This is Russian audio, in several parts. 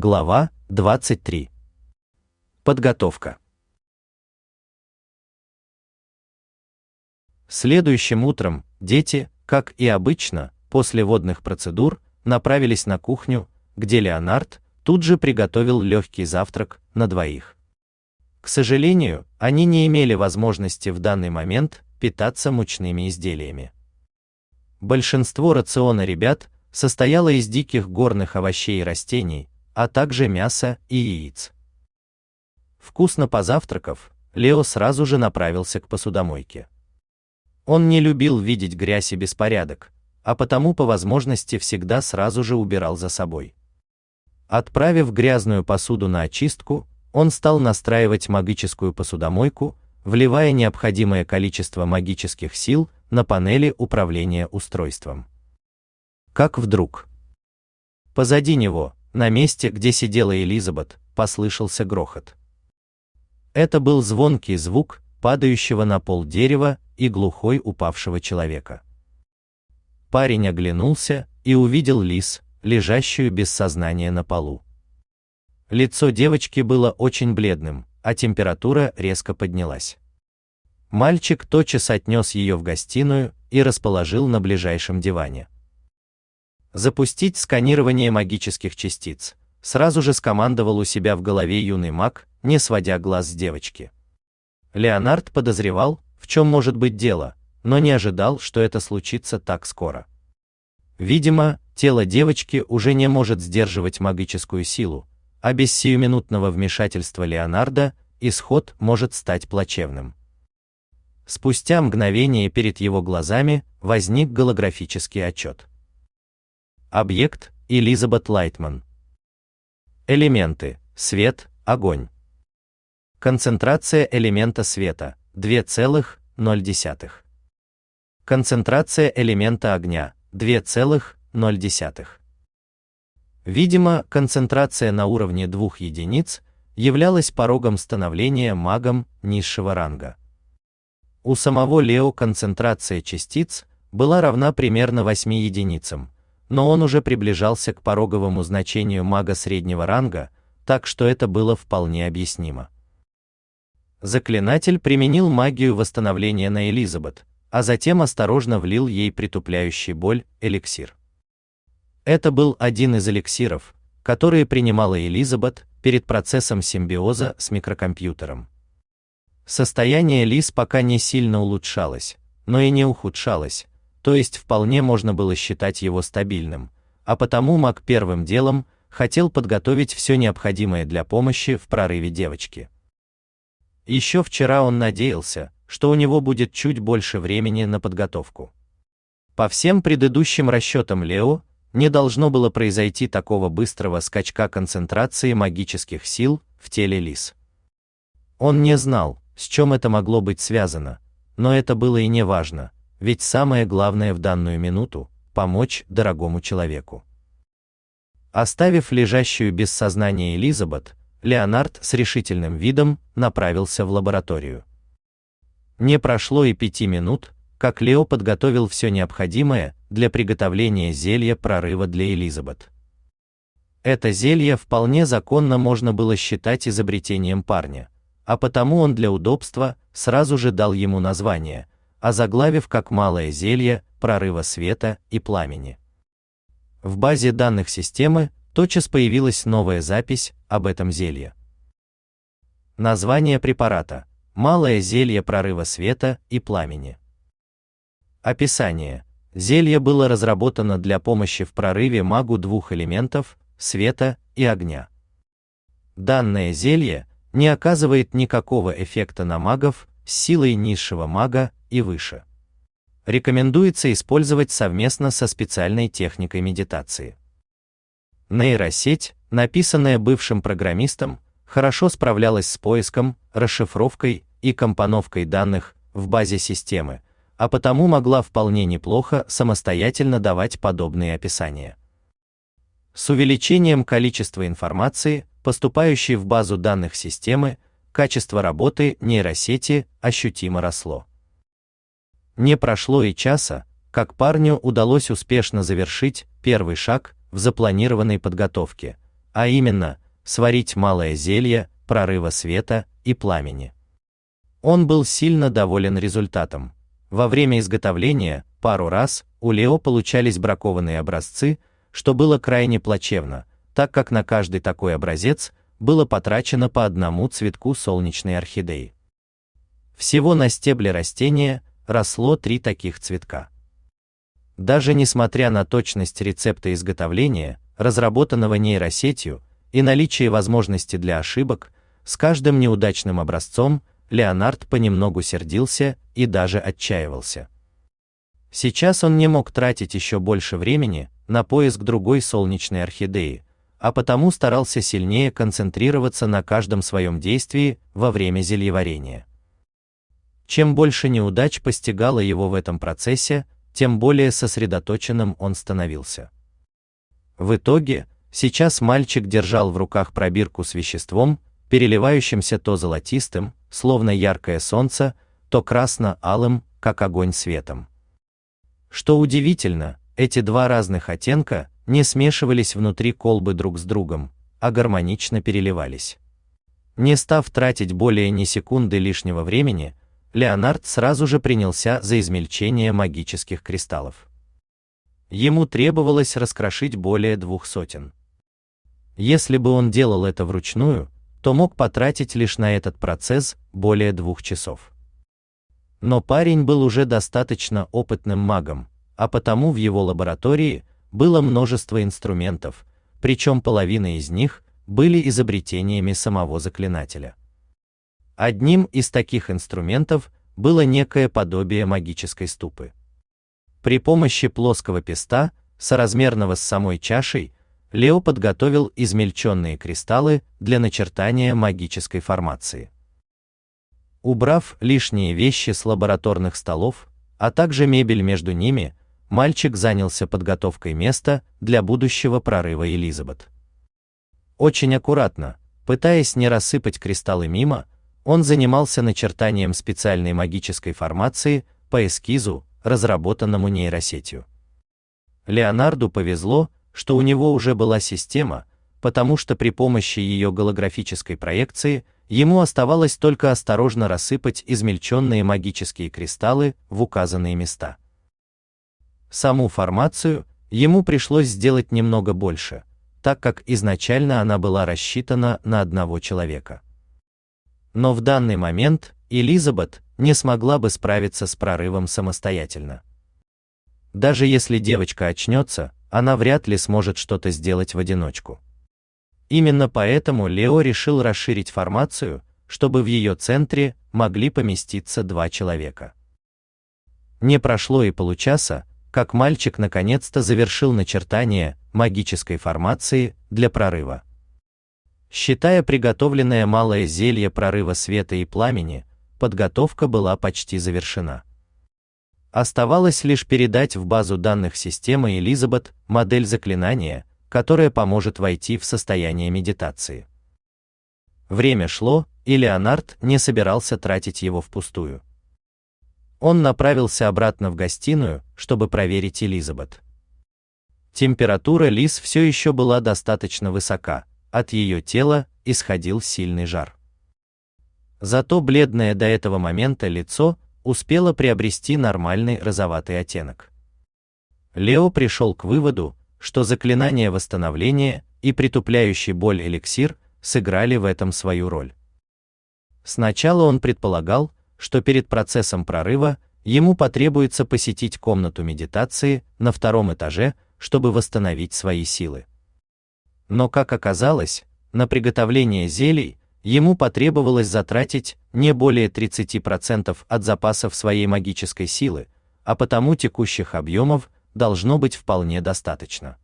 Глава 23. Подготовка. Следующим утром дети, как и обычно, после водных процедур, направились на кухню, где Леонард тут же приготовил легкий завтрак на двоих. К сожалению, они не имели возможности в данный момент питаться мучными изделиями. Большинство рациона ребят состояло из диких горных овощей и растений, а также мяса и яиц. Вкусно позавтракав, Лео сразу же направился к посудомойке. Он не любил видеть грязь и беспорядок, а потому по возможности всегда сразу же убирал за собой. Отправив грязную посуду на очистку, он стал настраивать магическую посудомойку, вливая необходимое количество магических сил на панели управления устройством. Как вдруг позади него, на месте, где сидела Элизабет, послышался грохот. Это был звонкий звук падающего на пол дерева и глухой упавшего человека. Парень оглянулся и увидел Лис, лежащую без сознания на полу. Лицо девочки было очень бледным, а температура резко поднялась. Мальчик тотчас отнес ее в гостиную и расположил на ближайшем диване. Запустить сканирование магических частиц. Сразу же скомандовал у себя в голове юный маг, не сводя глаз с девочки. Леонард подозревал, в чем может быть дело, но не ожидал, что это случится так скоро. Видимо, тело девочки уже не может сдерживать магическую силу, а без сиюминутного вмешательства Леонарда исход может стать плачевным. Спустя мгновение перед его глазами возник голографический отчет. Объект Элизабет Лайтман. Элементы: свет, огонь. Концентрация элемента света 2,0. Концентрация элемента огня 2,0. Видимо, концентрация на уровне двух единиц являлась порогом становления магом низшего ранга. У самого Лео концентрация частиц была равна примерно 8 единицам, но он уже приближался к пороговому значению мага среднего ранга, так что это было вполне объяснимо. Заклинатель применил магию восстановления на Элизабет, а затем осторожно влил ей притупляющий боль эликсир. Это был один из эликсиров, которые принимала Элизабет перед процессом симбиоза с микрокомпьютером. Состояние Лиз пока не сильно улучшалось, но и не ухудшалось, то есть вполне можно было считать его стабильным, а потому Мак первым делом хотел подготовить все необходимое для помощи в прорыве девочки. Еще вчера он надеялся, что у него будет чуть больше времени на подготовку. По всем предыдущим расчетам Лео, не должно было произойти такого быстрого скачка концентрации магических сил в теле Лис. Он не знал, с чем это могло быть связано, но это было и не важно, ведь самое главное в данную минуту помочь дорогому человеку. Оставив лежащую без сознания Элизабет, Леонард с решительным видом направился в лабораторию. Не прошло и пяти минут, как Лео подготовил все необходимое для приготовления зелья прорыва для Элизабет. Это зелье вполне законно можно было считать изобретением парня, а потому он для удобства сразу же дал ему название, озаглавив как малое зелье прорыва света и пламени. В базе данных системы тотчас появилась новая запись об этом зелье. Название препарата: малое зелье прорыва света и пламени. Описание: Зелье было разработано для помощи в прорыве магу двух элементов света и огня. Данное зелье не оказывает никакого эффекта на магов с силой низшего мага и выше. Рекомендуется использовать совместно со специальной техникой медитации. Нейросеть, написанная бывшим программистом, хорошо справлялась с поиском, расшифровкой и компоновкой данных в базе системы, а потому могла вполне неплохо самостоятельно давать подобные описания. С увеличением количества информации, поступающей в базу данных системы, качество работы нейросети ощутимо росло. Не прошло и часа, как парню удалось успешно завершить первый шаг в запланированной подготовке, а именно сварить малое зелье прорыва света и пламени. Он был сильно доволен результатом. Во время изготовления пару раз у Лео получались бракованные образцы, что было крайне плачевно, так как на каждый такой образец было потрачено по одному цветку солнечной орхидеи. Всего на стебле растения росло три таких цветка. Даже несмотря на точность рецепта изготовления, разработанного нейросетью, и наличие возможности для ошибок, с каждым неудачным образцом Леонард понемногу сердился и даже отчаивался. Сейчас он не мог тратить еще больше времени на поиск другой солнечной орхидеи, а потому старался сильнее концентрироваться на каждом своем действии во время зельеварения. Чем больше неудач постигало его в этом процессе, тем более сосредоточенным он становился. В итоге, сейчас мальчик держал в руках пробирку с веществом, переливающимся то золотистым, словно яркое солнце, то красно-алым, как огонь светом. Что удивительно, эти два разных оттенка не смешивались внутри колбы друг с другом, а гармонично переливались. Не став тратить более ни секунды лишнего времени, Леонард сразу же принялся за измельчение магических кристаллов. Ему требовалось раскрошить более двух сотен. Если бы он делал это вручную, то мог потратить лишь на этот процесс более двух часов. Но парень был уже достаточно опытным магом, а потому в его лаборатории было множество инструментов, причем половина из них были изобретениями самого заклинателя. Одним из таких инструментов было некое подобие магической ступы. При помощи плоского песта, соразмерного с самой чашей, Лео подготовил измельченные кристаллы для начертания магической формации. Убрав лишние вещи с лабораторных столов, а также мебель между ними, мальчик занялся подготовкой места для будущего прорыва Элизабет. Очень аккуратно, пытаясь не рассыпать кристаллы мимо, он занимался начертанием специальной магической формации по эскизу, разработанному нейросетью. Леонарду повезло, что у него уже была система, потому что при помощи ее голографической проекции ему оставалось только осторожно рассыпать измельченные магические кристаллы в указанные места. Саму формацию ему пришлось сделать немного больше, так как изначально она была рассчитана на одного человека. Но в данный момент Элизабет не смогла бы справиться с прорывом самостоятельно. Даже если девочка очнется, она вряд ли сможет что-то сделать в одиночку. Именно поэтому Лео решил расширить формацию, чтобы в ее центре могли поместиться два человека. Не прошло и получаса, как мальчик наконец-то завершил начертание магической формации для прорыва. Считая приготовленное малое зелье прорыва света и пламени, подготовка была почти завершена. Оставалось лишь передать в базу данных системы Элизабет модель заклинания, которая поможет войти в состояние медитации. Время шло, и Леонард не собирался тратить его впустую. Он направился обратно в гостиную, чтобы проверить Элизабет. Температура Лиз все еще была достаточно высока, от ее тела исходил сильный жар. Зато бледное до этого момента лицо успело приобрести нормальный розоватый оттенок. Лео пришел к выводу, что заклинание восстановления и притупляющий боль эликсир сыграли в этом свою роль. Сначала он предполагал, что перед процессом прорыва ему потребуется посетить комнату медитации на втором этаже, чтобы восстановить свои силы. Но как оказалось, на приготовление зелий ему потребовалось затратить не более 30% от запасов своей магической силы, а потому текущих объемов должно быть вполне достаточно.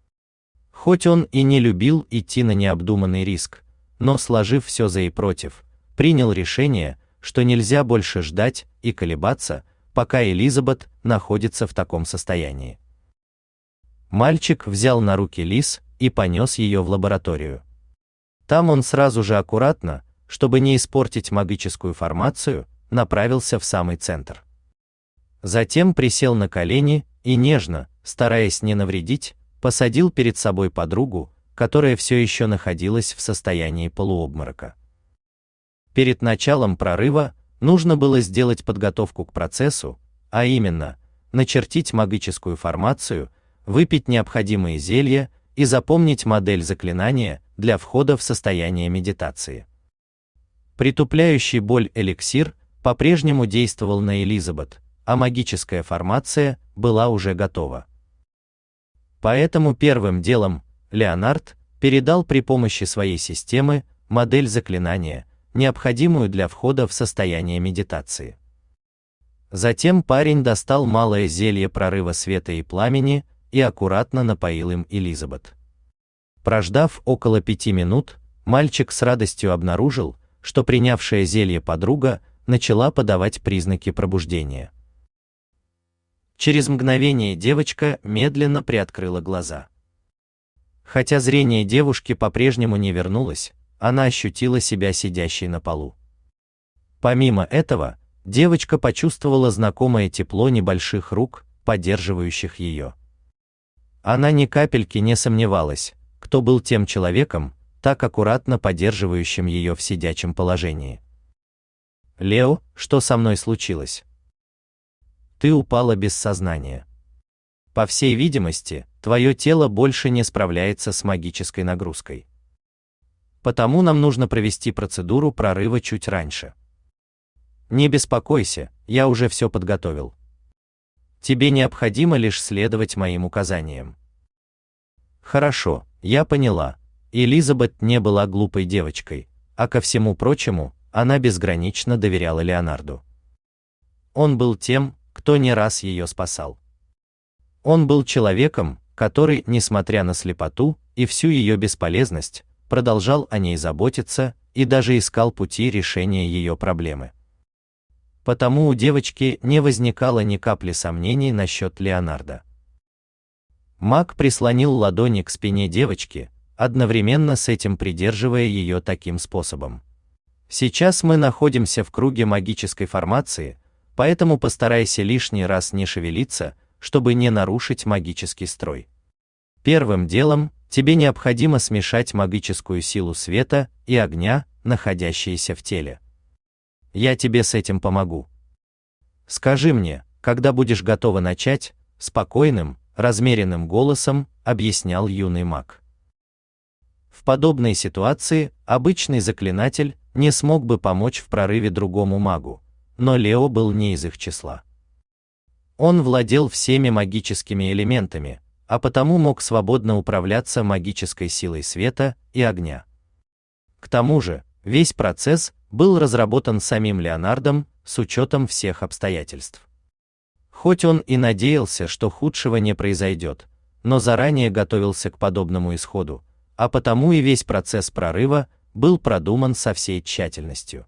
Хоть он и не любил идти на необдуманный риск, но сложив все за и против, принял решение, что нельзя больше ждать и колебаться, пока Элизабет находится в таком состоянии. Мальчик взял на руки Лис и понес ее в лабораторию. Там он сразу же аккуратно, чтобы не испортить магическую формацию, направился в самый центр. Затем присел на колени и нежно, стараясь не навредить, посадил перед собой подругу, которая все еще находилась в состоянии полуобморока. Перед началом прорыва нужно было сделать подготовку к процессу, а именно начертить магическую формацию, выпить необходимые зелья и запомнить модель заклинания для входа в состояние медитации. Притупляющий боль эликсир по-прежнему действовал на Элизабет, а магическая формация была уже готова. Поэтому первым делом Леонард передал при помощи своей системы модель заклинания, необходимую для входа в состояние медитации. Затем парень достал малое зелье прорыва света и пламени и аккуратно напоил им Элизабет. Прождав около пяти минут, мальчик с радостью обнаружил, что принявшая зелье подруга начала подавать признаки пробуждения. Через мгновение девочка медленно приоткрыла глаза. Хотя зрение девушки по-прежнему не вернулось, она ощутила себя сидящей на полу. Помимо этого, девочка почувствовала знакомое тепло небольших рук, поддерживающих ее. Она ни капельки не сомневалась, кто был тем человеком, так аккуратно поддерживающим ее в сидячем положении. Лео, что со мной случилось? Ты упала без сознания. По всей видимости, твое тело больше не справляется с магической нагрузкой. Потому нам нужно провести процедуру прорыва чуть раньше. Не беспокойся, я уже все подготовил. Тебе необходимо лишь следовать моим указаниям. Хорошо, я поняла. Элизабет не была глупой девочкой, а ко всему прочему, она безгранично доверяла Леонарду. Он был тем, кто не раз ее спасал. Он был человеком, который, несмотря на слепоту и всю ее бесполезность, продолжал о ней заботиться и даже искал пути решения ее проблемы. Потому у девочки не возникало ни капли сомнений насчет Леонардо. Мак прислонил ладони к спине девочки, одновременно с этим придерживая ее таким способом. Сейчас мы находимся в круге магической формации, поэтому постарайся лишний раз не шевелиться, чтобы не нарушить магический строй. Первым делом тебе необходимо смешать магическую силу света и огня, находящиеся в теле. Я тебе с этим помогу. Скажи мне, когда будешь готова начать, спокойным, размеренным голосом объяснял юный маг. В подобной ситуации обычный заклинатель не смог бы помочь в прорыве другому магу, но Лео был не из их числа. Он владел всеми магическими элементами, а потому мог свободно управляться магической силой света и огня. К тому же, весь процесс был разработан самим Леонардом с учетом всех обстоятельств. Хоть он и надеялся, что худшего не произойдет, но заранее готовился к подобному исходу, а потому и весь процесс прорыва был продуман со всей тщательностью.